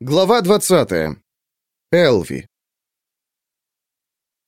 Глава 20. Элви.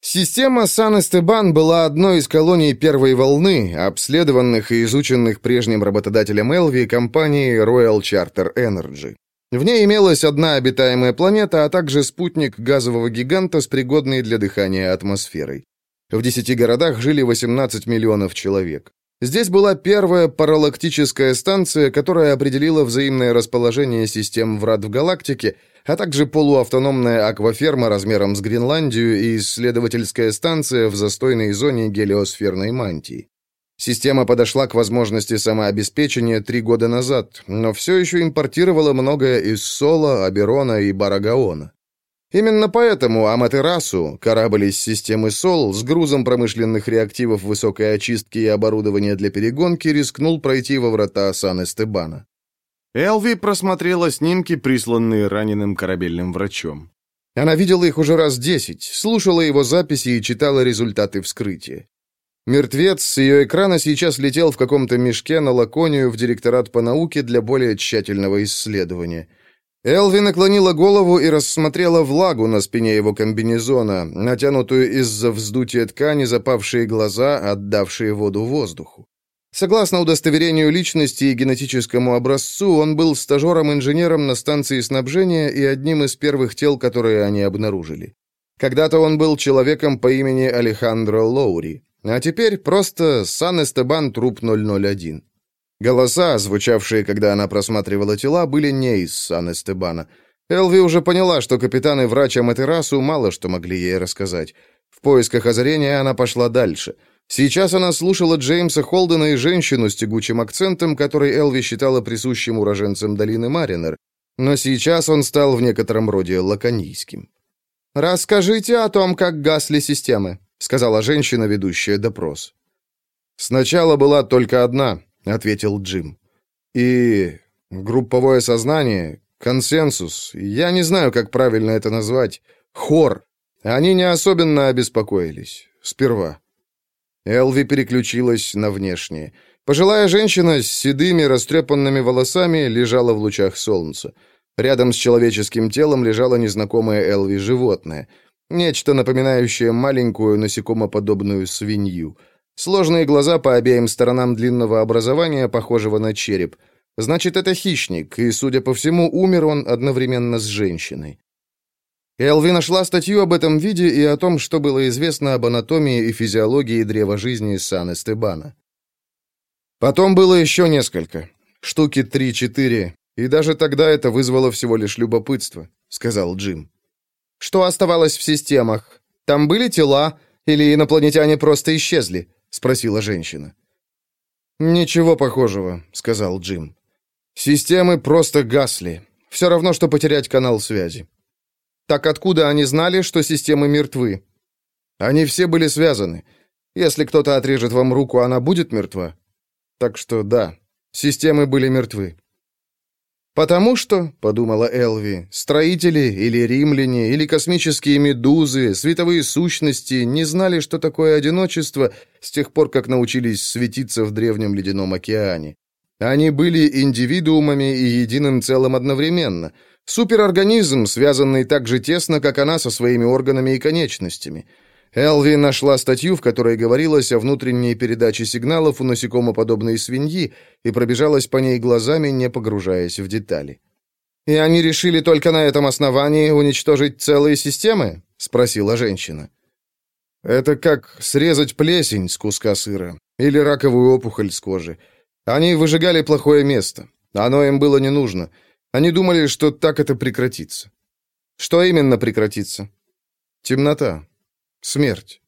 Система Сан-Эстебан была одной из колоний первой волны, обследованных и изученных прежним работодателем Элви компанией Royal Charter Energy. В ней имелась одна обитаемая планета, а также спутник газового гиганта с пригодной для дыхания атмосферой. В десяти городах жили 18 миллионов человек. Здесь была первая паралактическая станция, которая определила взаимное расположение систем врат в галактике, а также полуавтономная акваферма размером с Гренландию и исследовательская станция в застойной зоне гелиосферной мантии. Система подошла к возможности самообеспечения три года назад, но все еще импортировала многое из Соло, Аберона и Барагаона. Именно поэтому Аматерасу, корабль из системы СОЛ с грузом промышленных реактивов высокой очистки и оборудования для перегонки, рискнул пройти во врата Сан-Эстебана. Элви просмотрела снимки, присланные раненым корабельным врачом. Она видела их уже раз десять, слушала его записи и читала результаты вскрытия. Мертвец с ее экрана сейчас летел в каком-то мешке на Лаконию в директорат по науке для более тщательного исследования – Элви наклонила голову и рассмотрела влагу на спине его комбинезона, натянутую из-за вздутия ткани, запавшие глаза, отдавшие воду воздуху. Согласно удостоверению личности и генетическому образцу, он был стажером-инженером на станции снабжения и одним из первых тел, которые они обнаружили. Когда-то он был человеком по имени Алехандро Лоури, а теперь просто Сан-Эстебан Труп 001. Голоса, звучавшие, когда она просматривала тела, были не из Сан-Эстебана. Элви уже поняла, что капитан и врач Аматерасу мало что могли ей рассказать. В поисках озарения она пошла дальше. Сейчас она слушала Джеймса Холдена и женщину с тягучим акцентом, который Элви считала присущим уроженцем долины Маринер, но сейчас он стал в некотором роде лаконийским. «Расскажите о том, как гасли системы», — сказала женщина, ведущая допрос. Сначала была только одна, — ответил Джим. «И групповое сознание, консенсус, я не знаю, как правильно это назвать, хор, они не особенно обеспокоились. Сперва». Элви переключилась на внешнее. Пожилая женщина с седыми, растрепанными волосами лежала в лучах солнца. Рядом с человеческим телом лежало незнакомое Элви животное. Нечто напоминающее маленькую насекомоподобную свинью — Сложные глаза по обеим сторонам длинного образования, похожего на череп. Значит, это хищник, и, судя по всему, умер он одновременно с женщиной. Элви нашла статью об этом виде и о том, что было известно об анатомии и физиологии древа жизни Сан-Эстебана. Потом было еще несколько. Штуки три-четыре, и даже тогда это вызвало всего лишь любопытство, сказал Джим. Что оставалось в системах? Там были тела, или инопланетяне просто исчезли? — спросила женщина. «Ничего похожего», — сказал Джим. «Системы просто гасли. Все равно, что потерять канал связи». «Так откуда они знали, что системы мертвы?» «Они все были связаны. Если кто-то отрежет вам руку, она будет мертва?» «Так что да, системы были мертвы». «Потому что, — подумала Элви, — строители или римляне, или космические медузы, световые сущности не знали, что такое одиночество с тех пор, как научились светиться в древнем ледяном океане. Они были индивидуумами и единым целым одновременно. Суперорганизм, связанный так же тесно, как она со своими органами и конечностями — Элви нашла статью, в которой говорилось о внутренней передаче сигналов у насекомоподобной свиньи и пробежалась по ней глазами, не погружаясь в детали. «И они решили только на этом основании уничтожить целые системы?» — спросила женщина. «Это как срезать плесень с куска сыра или раковую опухоль с кожи. Они выжигали плохое место. Оно им было не нужно. Они думали, что так это прекратится». «Что именно прекратится?» «Темнота. Смерть.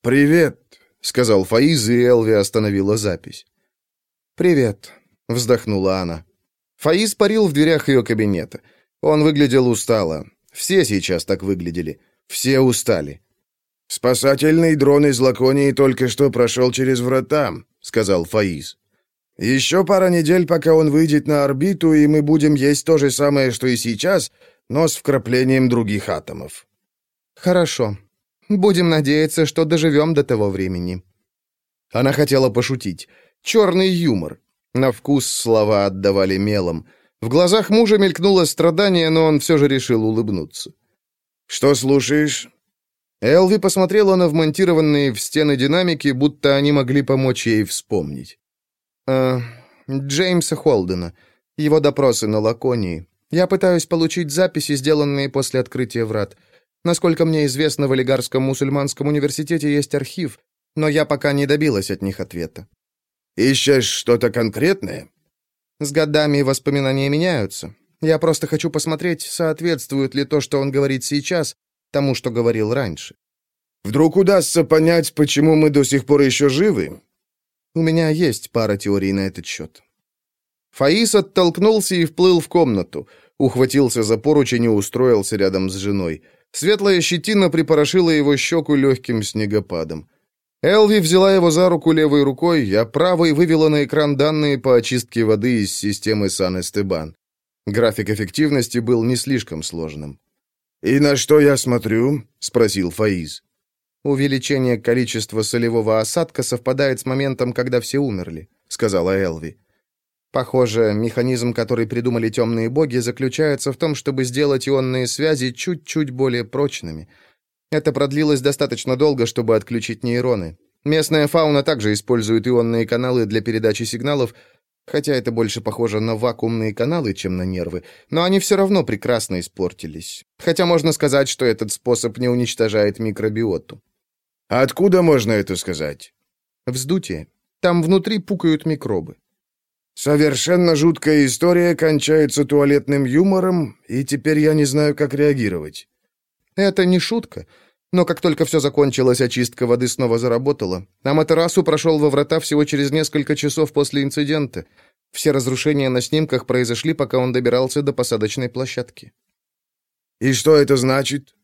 «Привет», — сказал Фаиз, и Элви остановила запись. «Привет», — вздохнула она. Фаиз парил в дверях ее кабинета. Он выглядел устало. Все сейчас так выглядели. Все устали. «Спасательный дрон из Лаконии только что прошел через врата», — сказал Фаиз. «Еще пара недель, пока он выйдет на орбиту, и мы будем есть то же самое, что и сейчас, но с вкраплением других атомов». «Хорошо», Будем надеяться, что доживем до того времени». Она хотела пошутить. Черный юмор. На вкус слова отдавали мелом. В глазах мужа мелькнуло страдание, но он все же решил улыбнуться. «Что слушаешь?» Элви посмотрела на вмонтированные в стены динамики, будто они могли помочь ей вспомнить. «Э, Джеймса Холдена. Его допросы на Лаконии. Я пытаюсь получить записи, сделанные после открытия врат. Насколько мне известно, в Олигарском мусульманском университете есть архив, но я пока не добилась от них ответа. «Ищешь что-то конкретное?» С годами воспоминания меняются. Я просто хочу посмотреть, соответствует ли то, что он говорит сейчас, тому, что говорил раньше. Вдруг удастся понять, почему мы до сих пор еще живы? У меня есть пара теорий на этот счет. Фаис оттолкнулся и вплыл в комнату, ухватился за поручень и устроился рядом с женой. Светлая щетина припорошила его щеку легким снегопадом. Элви взяла его за руку левой рукой, а правой вывела на экран данные по очистке воды из системы Сан-Эстебан. График эффективности был не слишком сложным. «И на что я смотрю?» — спросил Фаиз. «Увеличение количества солевого осадка совпадает с моментом, когда все умерли», — сказала Элви. «Похоже, механизм, который придумали темные боги, заключается в том, чтобы сделать ионные связи чуть-чуть более прочными. Это продлилось достаточно долго, чтобы отключить нейроны. Местная фауна также использует ионные каналы для передачи сигналов, Хотя это больше похоже на вакуумные каналы, чем на нервы, но они все равно прекрасно испортились. Хотя можно сказать, что этот способ не уничтожает микробиоту. Откуда можно это сказать? Вздутие. Там внутри пукают микробы. Совершенно жуткая история кончается туалетным юмором, и теперь я не знаю, как реагировать. Это не шутка. Но как только все закончилось, очистка воды снова заработала. А Матерасу прошел во врата всего через несколько часов после инцидента. Все разрушения на снимках произошли, пока он добирался до посадочной площадки. «И что это значит?»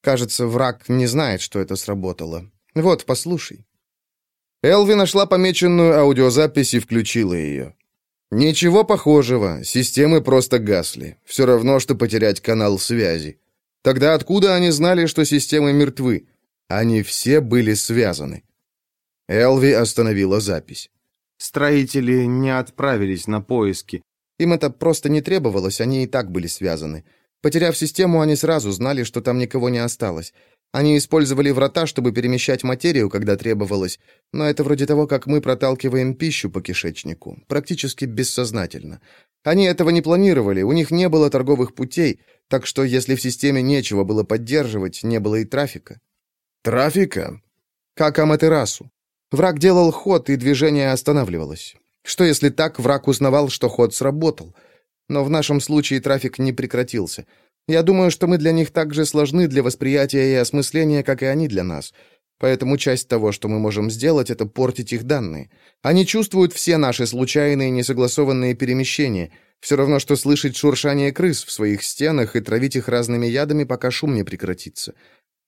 Кажется, враг не знает, что это сработало. Вот, послушай. Элви нашла помеченную аудиозапись и включила ее. Ничего похожего, системы просто гасли. Все равно, что потерять канал связи. Тогда откуда они знали, что системы мертвы? Они все были связаны. Элви остановила запись. Строители не отправились на поиски. Им это просто не требовалось, они и так были связаны. Потеряв систему, они сразу знали, что там никого не осталось. Они использовали врата, чтобы перемещать материю, когда требовалось, но это вроде того, как мы проталкиваем пищу по кишечнику, практически бессознательно. Они этого не планировали, у них не было торговых путей, так что если в системе нечего было поддерживать, не было и трафика. Трафика? Как Аматерасу. Враг делал ход, и движение останавливалось. Что если так, враг узнавал, что ход сработал? Но в нашем случае трафик не прекратился — я думаю, что мы для них так же сложны для восприятия и осмысления, как и они для нас. Поэтому часть того, что мы можем сделать, это портить их данные. Они чувствуют все наши случайные несогласованные перемещения. Все равно, что слышать шуршание крыс в своих стенах и травить их разными ядами, пока шум не прекратится.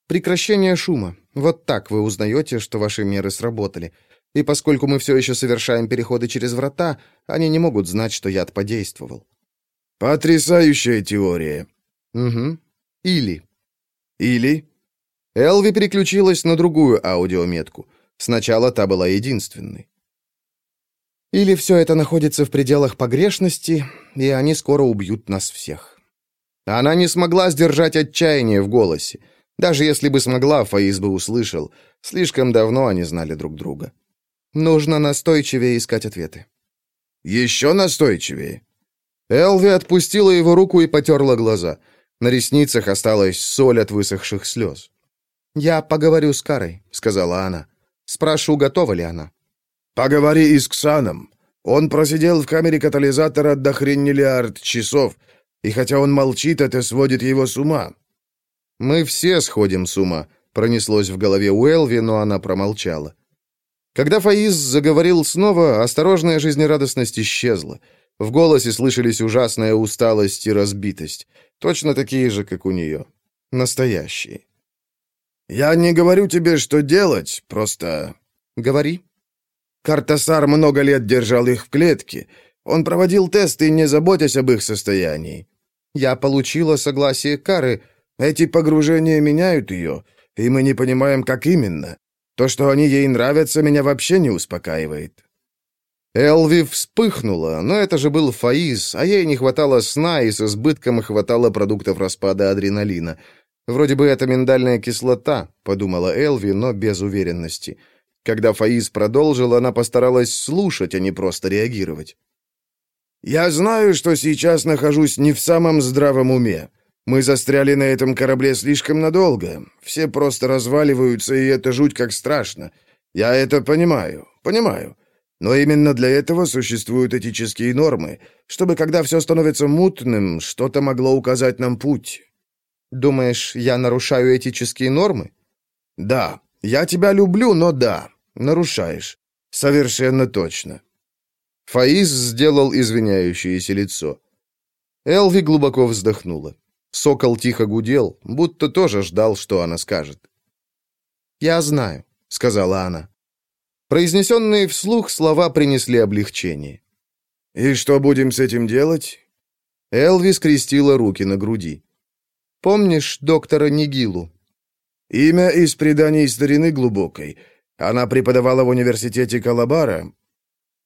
Прекращение шума. Вот так вы узнаете, что ваши меры сработали. И поскольку мы все еще совершаем переходы через врата, они не могут знать, что яд подействовал. «Потрясающая теория», Угу. Или. Или. Элви переключилась на другую аудиометку. Сначала та была единственной. Или все это находится в пределах погрешности, и они скоро убьют нас всех. Она не смогла сдержать отчаяние в голосе. Даже если бы смогла, Фаиз бы услышал. Слишком давно они знали друг друга. Нужно настойчивее искать ответы. «Еще настойчивее?» Элви отпустила его руку и потерла глаза — на ресницах осталась соль от высохших слез. «Я поговорю с Карой», — сказала она. «Спрошу, готова ли она». «Поговори и с Ксаном. Он просидел в камере катализатора до хрен миллиард часов, и хотя он молчит, это сводит его с ума». «Мы все сходим с ума», — пронеслось в голове у Элви, но она промолчала. Когда Фаиз заговорил снова, осторожная жизнерадостность исчезла. В голосе слышались ужасная усталость и разбитость. Точно такие же, как у нее. Настоящие. «Я не говорю тебе, что делать, просто...» «Говори». Картасар много лет держал их в клетке. Он проводил тесты, не заботясь об их состоянии. Я получила согласие Кары. Эти погружения меняют ее, и мы не понимаем, как именно. То, что они ей нравятся, меня вообще не успокаивает. Элви вспыхнула, но это же был Фаиз, а ей не хватало сна и с избытком хватало продуктов распада адреналина. Вроде бы это миндальная кислота, подумала Элви, но без уверенности. Когда Фаиз продолжил, она постаралась слушать, а не просто реагировать. «Я знаю, что сейчас нахожусь не в самом здравом уме. Мы застряли на этом корабле слишком надолго. Все просто разваливаются, и это жуть как страшно. Я это понимаю, понимаю. Но именно для этого существуют этические нормы, чтобы, когда все становится мутным, что-то могло указать нам путь. Думаешь, я нарушаю этические нормы? Да, я тебя люблю, но да, нарушаешь. Совершенно точно. Фаиз сделал извиняющееся лицо. Элви глубоко вздохнула. Сокол тихо гудел, будто тоже ждал, что она скажет. «Я знаю», — сказала она. Произнесенные вслух слова принесли облегчение. «И что будем с этим делать?» Элви скрестила руки на груди. «Помнишь доктора Нигилу?» «Имя из преданий старины глубокой. Она преподавала в университете Калабара».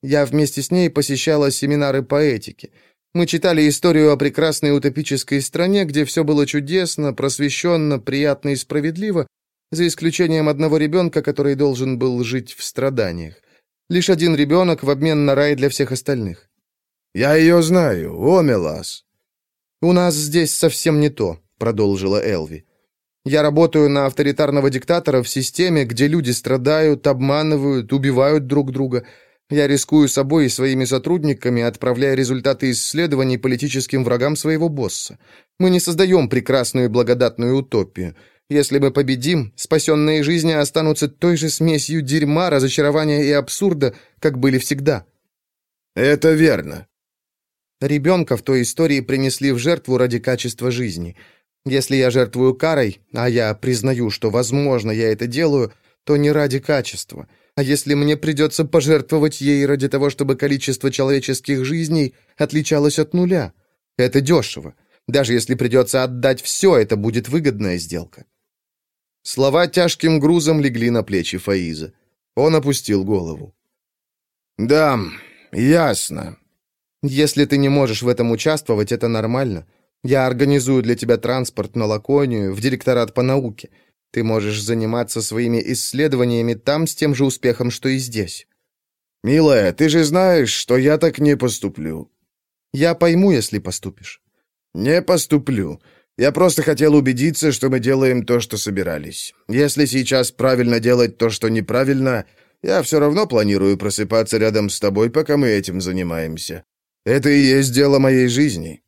«Я вместе с ней посещала семинары по этике. Мы читали историю о прекрасной утопической стране, где все было чудесно, просвещенно, приятно и справедливо, за исключением одного ребенка, который должен был жить в страданиях. Лишь один ребенок в обмен на рай для всех остальных. «Я ее знаю, Омелас». «У нас здесь совсем не то», — продолжила Элви. «Я работаю на авторитарного диктатора в системе, где люди страдают, обманывают, убивают друг друга. Я рискую собой и своими сотрудниками, отправляя результаты исследований политическим врагам своего босса. Мы не создаем прекрасную и благодатную утопию. Если мы победим, спасенные жизни останутся той же смесью дерьма, разочарования и абсурда, как были всегда». «Это верно». Ребенка в той истории принесли в жертву ради качества жизни. Если я жертвую карой, а я признаю, что, возможно, я это делаю, то не ради качества. А если мне придется пожертвовать ей ради того, чтобы количество человеческих жизней отличалось от нуля? Это дешево. Даже если придется отдать все, это будет выгодная сделка. Слова тяжким грузом легли на плечи Фаиза. Он опустил голову. «Да, ясно. Если ты не можешь в этом участвовать, это нормально. Я организую для тебя транспорт на Лаконию, в директорат по науке. Ты можешь заниматься своими исследованиями там с тем же успехом, что и здесь». «Милая, ты же знаешь, что я так не поступлю». «Я пойму, если поступишь». «Не поступлю. Я просто хотел убедиться, что мы делаем то, что собирались. Если сейчас правильно делать то, что неправильно, я все равно планирую просыпаться рядом с тобой, пока мы этим занимаемся. Это и есть дело моей жизни».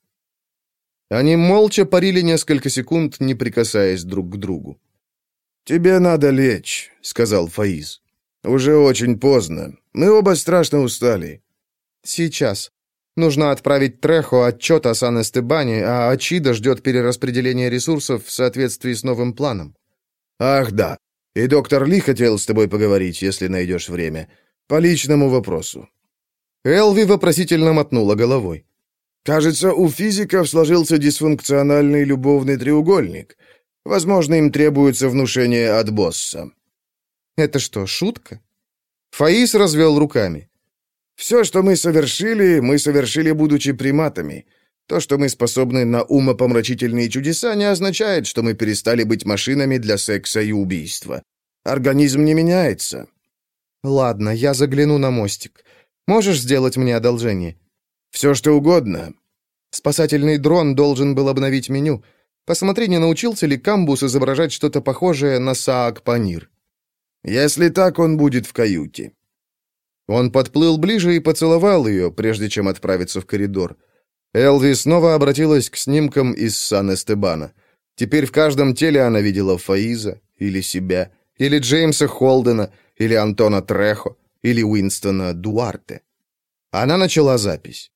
Они молча парили несколько секунд, не прикасаясь друг к другу. «Тебе надо лечь», — сказал Фаиз. «Уже очень поздно. Мы оба страшно устали». «Сейчас. Нужно отправить Трехо отчет о Сан-Эстебане, а Ачида ждет перераспределения ресурсов в соответствии с новым планом. Ах, да. И доктор Ли хотел с тобой поговорить, если найдешь время. По личному вопросу. Элви вопросительно мотнула головой. Кажется, у физиков сложился дисфункциональный любовный треугольник. Возможно, им требуется внушение от босса. Это что, шутка? Фаис развел руками. Все, что мы совершили, мы совершили, будучи приматами. То, что мы способны на умопомрачительные чудеса, не означает, что мы перестали быть машинами для секса и убийства. Организм не меняется. Ладно, я загляну на мостик. Можешь сделать мне одолжение? Все, что угодно. Спасательный дрон должен был обновить меню. Посмотри, не научился ли Камбус изображать что-то похожее на Саак-Панир. Если так, он будет в каюте. Он подплыл ближе и поцеловал ее, прежде чем отправиться в коридор. Элви снова обратилась к снимкам из Сан-Эстебана. Теперь в каждом теле она видела Фаиза, или себя, или Джеймса Холдена, или Антона Трехо, или Уинстона Дуарте. Она начала запись.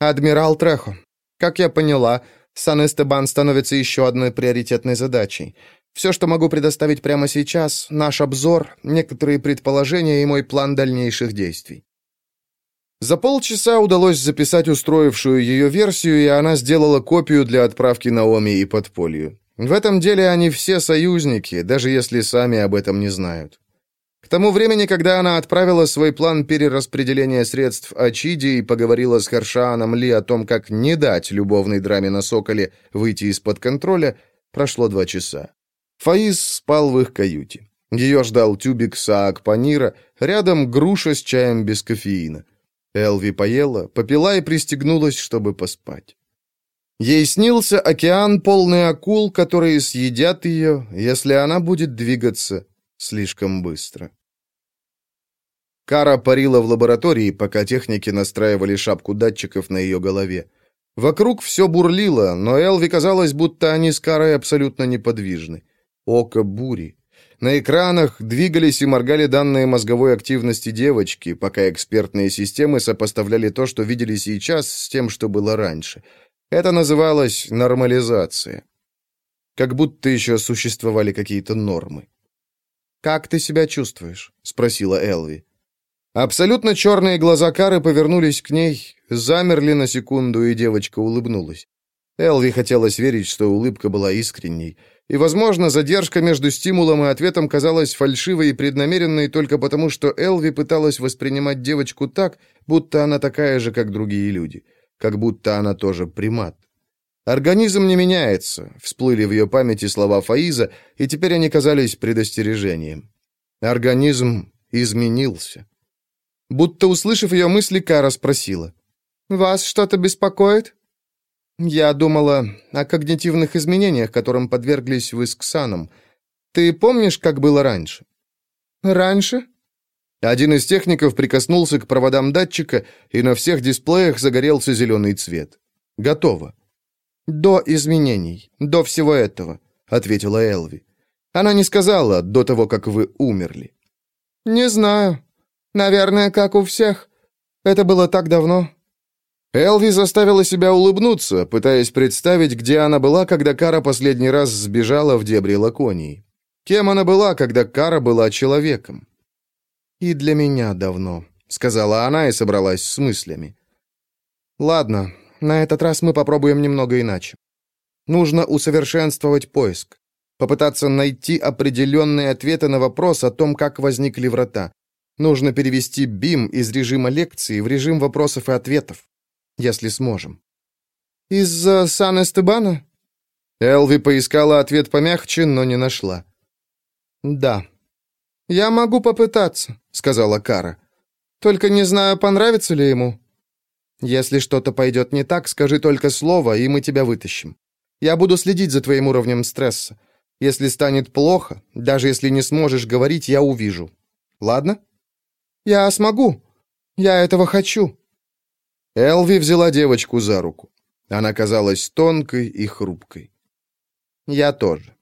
«Адмирал Трехо, как я поняла, Сан-Эстебан становится еще одной приоритетной задачей. Все, что могу предоставить прямо сейчас, наш обзор, некоторые предположения и мой план дальнейших действий. За полчаса удалось записать устроившую ее версию, и она сделала копию для отправки Наоми и подполью. В этом деле они все союзники, даже если сами об этом не знают. К тому времени, когда она отправила свой план перераспределения средств Ачиди и поговорила с Харшааном Ли о том, как не дать любовной драме на Соколе выйти из-под контроля, прошло два часа. Фаиз спал в их каюте. Ее ждал тюбик саак панира, рядом груша с чаем без кофеина. Элви поела, попила и пристегнулась, чтобы поспать. Ей снился океан, полный акул, которые съедят ее, если она будет двигаться слишком быстро. Кара парила в лаборатории, пока техники настраивали шапку датчиков на ее голове. Вокруг все бурлило, но Элви казалось, будто они с Карой абсолютно неподвижны. Око бури. На экранах двигались и моргали данные мозговой активности девочки, пока экспертные системы сопоставляли то, что видели сейчас, с тем, что было раньше. Это называлось нормализация. Как будто еще существовали какие-то нормы. «Как ты себя чувствуешь?» — спросила Элви. Абсолютно черные глаза Кары повернулись к ней, замерли на секунду, и девочка улыбнулась. Элви хотелось верить, что улыбка была искренней. И, возможно, задержка между стимулом и ответом казалась фальшивой и преднамеренной только потому, что Элви пыталась воспринимать девочку так, будто она такая же, как другие люди. Как будто она тоже примат. «Организм не меняется», — всплыли в ее памяти слова Фаиза, и теперь они казались предостережением. Организм изменился. Будто услышав ее мысли, Кара спросила. «Вас что-то беспокоит?» «Я думала о когнитивных изменениях, которым подверглись вы с Ксаном. Ты помнишь, как было раньше?» «Раньше?» Один из техников прикоснулся к проводам датчика, и на всех дисплеях загорелся зеленый цвет. «Готово». «До изменений, до всего этого», — ответила Элви. Она не сказала до того, как вы умерли. «Не знаю. Наверное, как у всех. Это было так давно». Элви заставила себя улыбнуться, пытаясь представить, где она была, когда Кара последний раз сбежала в дебри Лаконии. Кем она была, когда Кара была человеком? «И для меня давно», — сказала она и собралась с мыслями. «Ладно, на этот раз мы попробуем немного иначе. Нужно усовершенствовать поиск. Попытаться найти определенные ответы на вопрос о том, как возникли врата. Нужно перевести БИМ из режима лекции в режим вопросов и ответов. Если сможем. «Из-за Сан-Эстебана?» Элви поискала ответ помягче, но не нашла. «Да». «Я могу попытаться», — сказала Кара. «Только не знаю, понравится ли ему». Если что-то пойдет не так, скажи только слово, и мы тебя вытащим. Я буду следить за твоим уровнем стресса. Если станет плохо, даже если не сможешь говорить, я увижу. Ладно? Я смогу. Я этого хочу. Элви взяла девочку за руку. Она казалась тонкой и хрупкой. Я тоже.